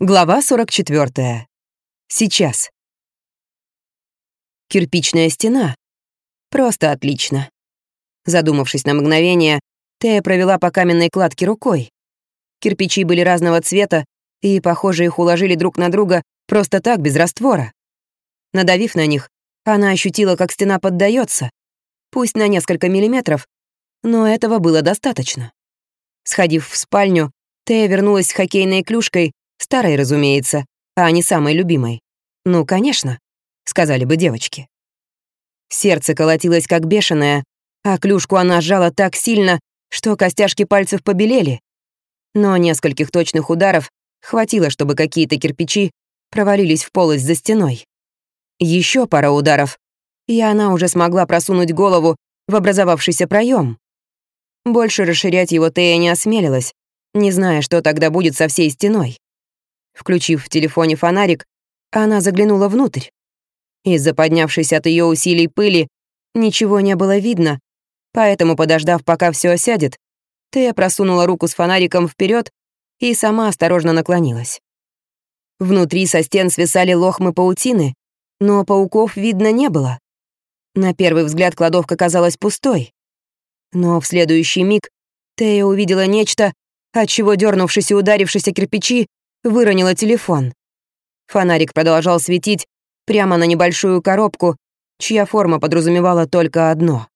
Глава 44. Сейчас. Кирпичная стена. Просто отлично. Задумавшись на мгновение, Тея провела по каменной кладке рукой. Кирпичи были разного цвета, и, похоже, их уложили друг на друга просто так, без раствора. Надавив на них, она ощутила, как стена поддается, пусть на несколько миллиметров, но этого было достаточно. Сходив в спальню, Тея вернулась с хоккейной клюшкой Старой, разумеется, а не самой любимой. Ну, конечно, сказали бы девочки. Сердце колотилось как бешеное, а клюшку она сжала так сильно, что костяшки пальцев побелели. Но нескольких точных ударов хватило, чтобы какие-то кирпичи провалились в полость за стеной. Еще пара ударов, и она уже смогла просунуть голову в образовавшийся проем. Больше расширять его Тея не осмелилась, не зная, что тогда будет со всей стеной. Включив в телефоне фонарик, она заглянула внутрь. Из-за поднявшейся от ее усилий пыли ничего не было видно, поэтому, подождав, пока все осядет, Тея просунула руку с фонариком вперед и сама осторожно наклонилась. Внутри со стен свисали лохмы паутины, но пауков видно не было. На первый взгляд кладовка казалась пустой. Но в следующий миг Тея увидела нечто, от чего дернувшись и ударившись о кирпичи, выронила телефон. Фонарик продолжал светить прямо на небольшую коробку, чья форма подразумевала только одно.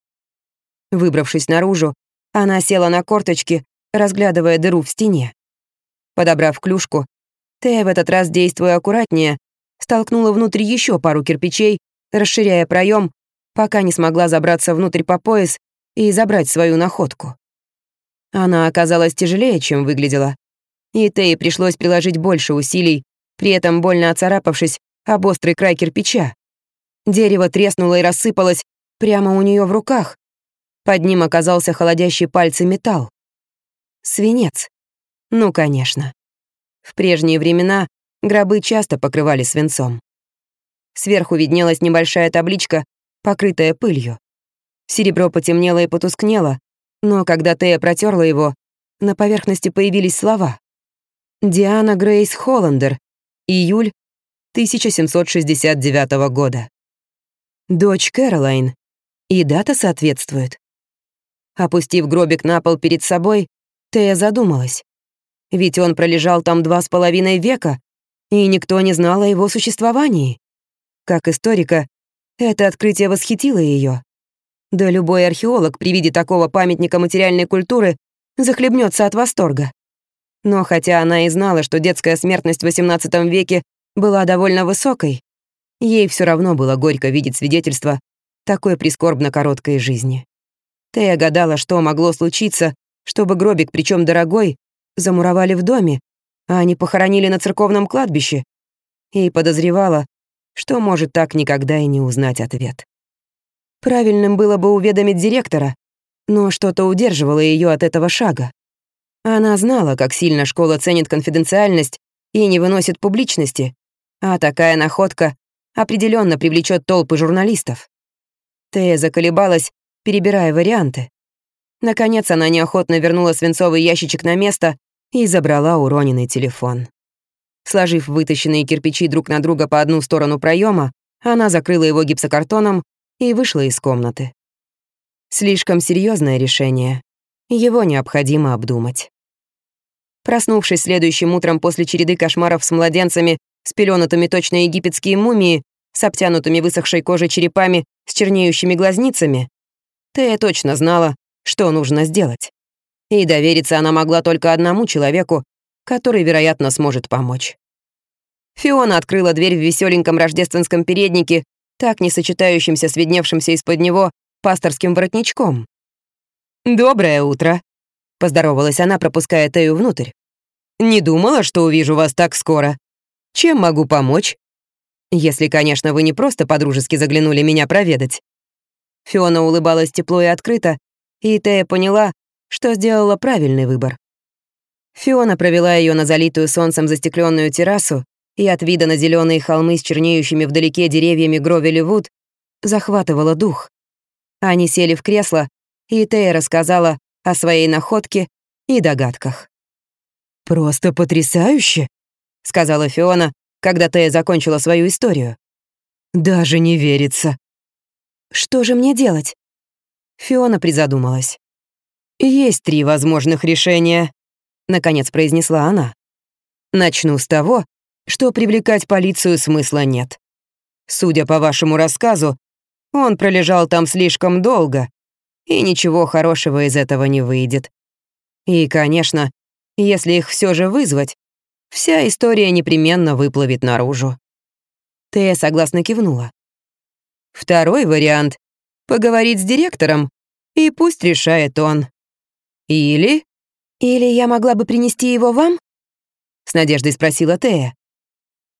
Выбравшись наружу, она села на корточки, разглядывая дыру в стене. Подобрав клюшку, Тея в этот раз, действуя аккуратнее, столкнула внутрь еще пару кирпичей, расширяя проем, пока не смогла забраться внутрь по пояс и забрать свою находку. Она оказалась тяжелее, чем выглядела и Тее пришлось приложить больше усилий, при этом больно оцарапавшись об острый край кирпича. Дерево треснуло и рассыпалось прямо у нее в руках. Под ним оказался холодящий пальцы металл. Свинец. Ну, конечно. В прежние времена гробы часто покрывали свинцом. Сверху виднелась небольшая табличка, покрытая пылью. Серебро потемнело и потускнело, но когда Тея протерла его, на поверхности появились слова. Диана Грейс Холландер. Июль 1769 года. Дочь Кэролайн. И дата соответствует. Опустив гробик на пол перед собой, Тея задумалась. Ведь он пролежал там два с половиной века, и никто не знал о его существовании. Как историка, это открытие восхитило ее. Да любой археолог при виде такого памятника материальной культуры захлебнется от восторга. Но хотя она и знала, что детская смертность в XVIII веке была довольно высокой, ей все равно было горько видеть свидетельство такой прискорбно короткой жизни. Тея гадала, что могло случиться, чтобы гробик, причем дорогой, замуровали в доме, а не похоронили на церковном кладбище, и подозревала, что может так никогда и не узнать ответ. Правильным было бы уведомить директора, но что-то удерживало ее от этого шага. Она знала, как сильно школа ценит конфиденциальность и не выносит публичности, а такая находка определенно привлечет толпы журналистов. Тея заколебалась, перебирая варианты. Наконец она неохотно вернула свинцовый ящичек на место и забрала уроненный телефон. Сложив вытащенные кирпичи друг на друга по одну сторону проема, она закрыла его гипсокартоном и вышла из комнаты. Слишком серьезное решение. Его необходимо обдумать. Проснувшись следующим утром после череды кошмаров с младенцами, спеленутыми точно египетские мумии, с обтянутыми высохшей кожей черепами, с чернеющими глазницами, Тея точно знала, что нужно сделать. И довериться она могла только одному человеку, который, вероятно, сможет помочь. Фиона открыла дверь в веселеньком рождественском переднике, так не сочетающимся с видневшимся из-под него пасторским воротничком. «Доброе утро», — поздоровалась она, пропуская Тею внутрь. «Не думала, что увижу вас так скоро. Чем могу помочь? Если, конечно, вы не просто подружески заглянули меня проведать». Фиона улыбалась тепло и открыто, и Тея поняла, что сделала правильный выбор. Фиона провела ее на залитую солнцем застекленную террасу, и от вида на зеленые холмы с чернеющими вдалеке деревьями Гровели-Вуд захватывала дух. Они сели в кресло, и Тея рассказала о своей находке и догадках. «Просто потрясающе!» — сказала Фиона, когда Тея закончила свою историю. «Даже не верится». «Что же мне делать?» Фиона призадумалась. «Есть три возможных решения», — наконец произнесла она. «Начну с того, что привлекать полицию смысла нет. Судя по вашему рассказу, он пролежал там слишком долго, и ничего хорошего из этого не выйдет. И, конечно, если их все же вызвать, вся история непременно выплывет наружу. Тея согласно кивнула. Второй вариант — поговорить с директором, и пусть решает он. Или... Или я могла бы принести его вам? С надеждой спросила Тея.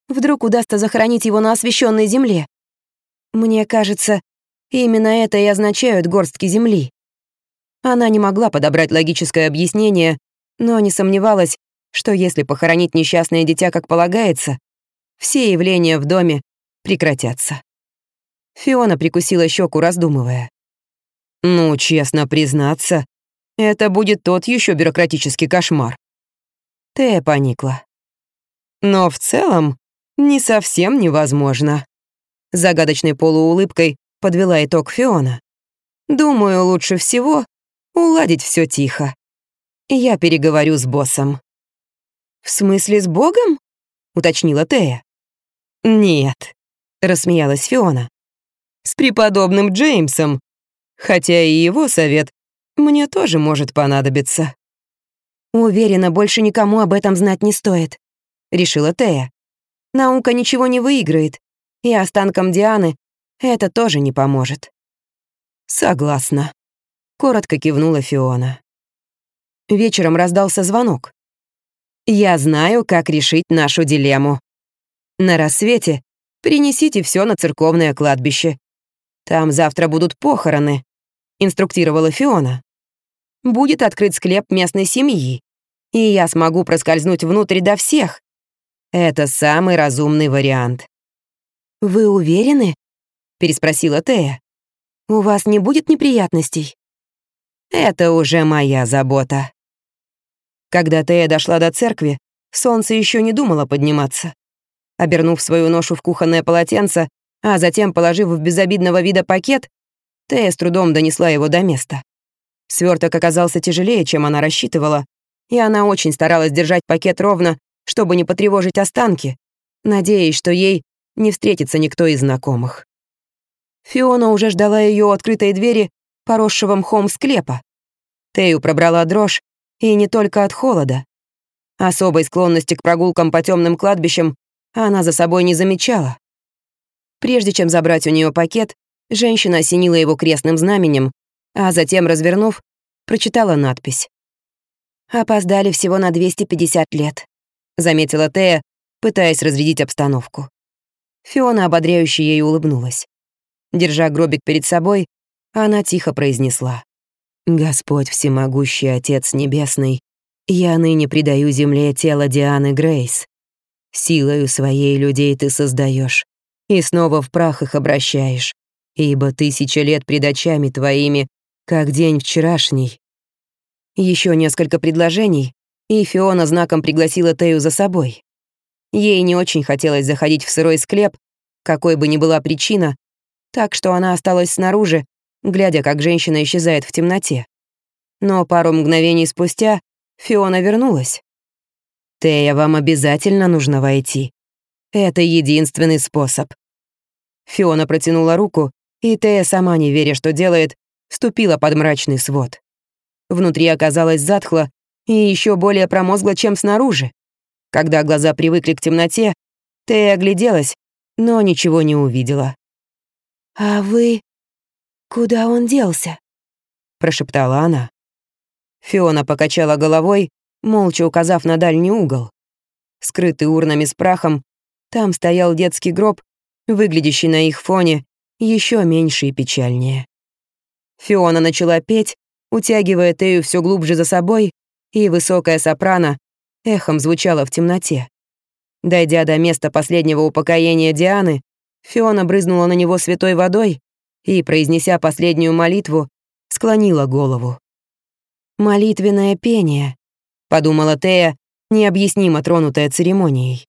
Вдруг удастся захоронить его на освященной земле. Мне кажется, именно это и означают горстки земли. Она не могла подобрать логическое объяснение, но не сомневалась, что если похоронить несчастное дитя как полагается, все явления в доме прекратятся. Фиона прикусила щеку, раздумывая. «Ну, честно признаться, это будет тот еще бюрократический кошмар». Тея поникла. «Но в целом не совсем невозможно». Загадочной полуулыбкой подвела итог Фиона. «Думаю, лучше всего уладить все тихо. Я переговорю с боссом». «В смысле с Богом?» — уточнила Тея. «Нет», — рассмеялась Фиона. «С преподобным Джеймсом, хотя и его совет мне тоже может понадобиться». «Уверена, больше никому об этом знать не стоит», — решила Тея. «Наука ничего не выиграет, и останкам Дианы это тоже не поможет». «Согласна», — коротко кивнула Фиона. Вечером раздался звонок. Я знаю, как решить нашу дилемму. На рассвете принесите все на церковное кладбище. Там завтра будут похороны, инструктировала Фиона. Будет открыт склеп местной семьи, и я смогу проскользнуть внутрь до всех. Это самый разумный вариант. Вы уверены? переспросила Тея. У вас не будет неприятностей? Это уже моя забота. Когда Тея дошла до церкви, солнце еще не думало подниматься. Обернув свою ношу в кухонное полотенце, а затем положив в безобидного вида пакет, Тея с трудом донесла его до места. Сверток оказался тяжелее, чем она рассчитывала, и она очень старалась держать пакет ровно, чтобы не потревожить останки, надеясь, что ей не встретится никто из знакомых. Фиона уже ждала ее у открытой двери, поросшего мхом склепа. Тею пробрала дрожь, и не только от холода. Особой склонности к прогулкам по темным кладбищам она за собой не замечала. Прежде чем забрать у нее пакет, женщина осенила его крестным знаменем, а затем, развернув, прочитала надпись. «Опоздали всего на 250 лет», — заметила Тея, пытаясь разрядить обстановку. Фиона ободряюще ей улыбнулась. Держа гробик перед собой, она тихо произнесла. Господь всемогущий Отец Небесный, я ныне предаю земле тело Дианы Грейс. Силою своей людей ты создаешь и снова в прах их обращаешь, ибо тысяча лет пред очами твоими, как день вчерашний. Еще несколько предложений, и Фиона знаком пригласила Тею за собой. Ей не очень хотелось заходить в сырой склеп, какой бы ни была причина, так что она осталась снаружи, глядя, как женщина исчезает в темноте. Но пару мгновений спустя Фиона вернулась. «Тея, вам обязательно нужно войти. Это единственный способ». Фиона протянула руку, и Тея, сама не веря, что делает, вступила под мрачный свод. Внутри оказалось затхло и еще более промозгло, чем снаружи. Когда глаза привыкли к темноте, Тея огляделась, но ничего не увидела. «А вы «Куда он делся?» — прошептала она. Фиона покачала головой, молча указав на дальний угол. Скрытый урнами с прахом, там стоял детский гроб, выглядящий на их фоне еще меньше и печальнее. Фиона начала петь, утягивая Тею все глубже за собой, и высокая сопрано эхом звучала в темноте. Дойдя до места последнего упокоения Дианы, Фиона брызнула на него святой водой и, произнеся последнюю молитву, склонила голову. «Молитвенное пение», — подумала Тея, необъяснимо тронутая церемонией.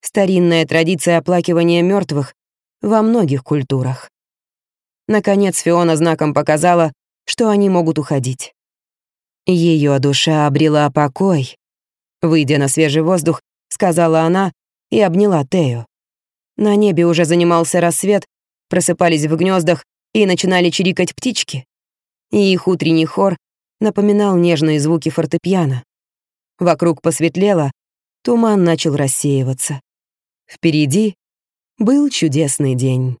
Старинная традиция оплакивания мертвых во многих культурах. Наконец Фиона знаком показала, что они могут уходить. Ее душа обрела покой. Выйдя на свежий воздух, сказала она и обняла Тею. На небе уже занимался рассвет, просыпались в гнездах и начинали чирикать птички. И их утренний хор напоминал нежные звуки фортепиано. Вокруг посветлело, туман начал рассеиваться. Впереди был чудесный день.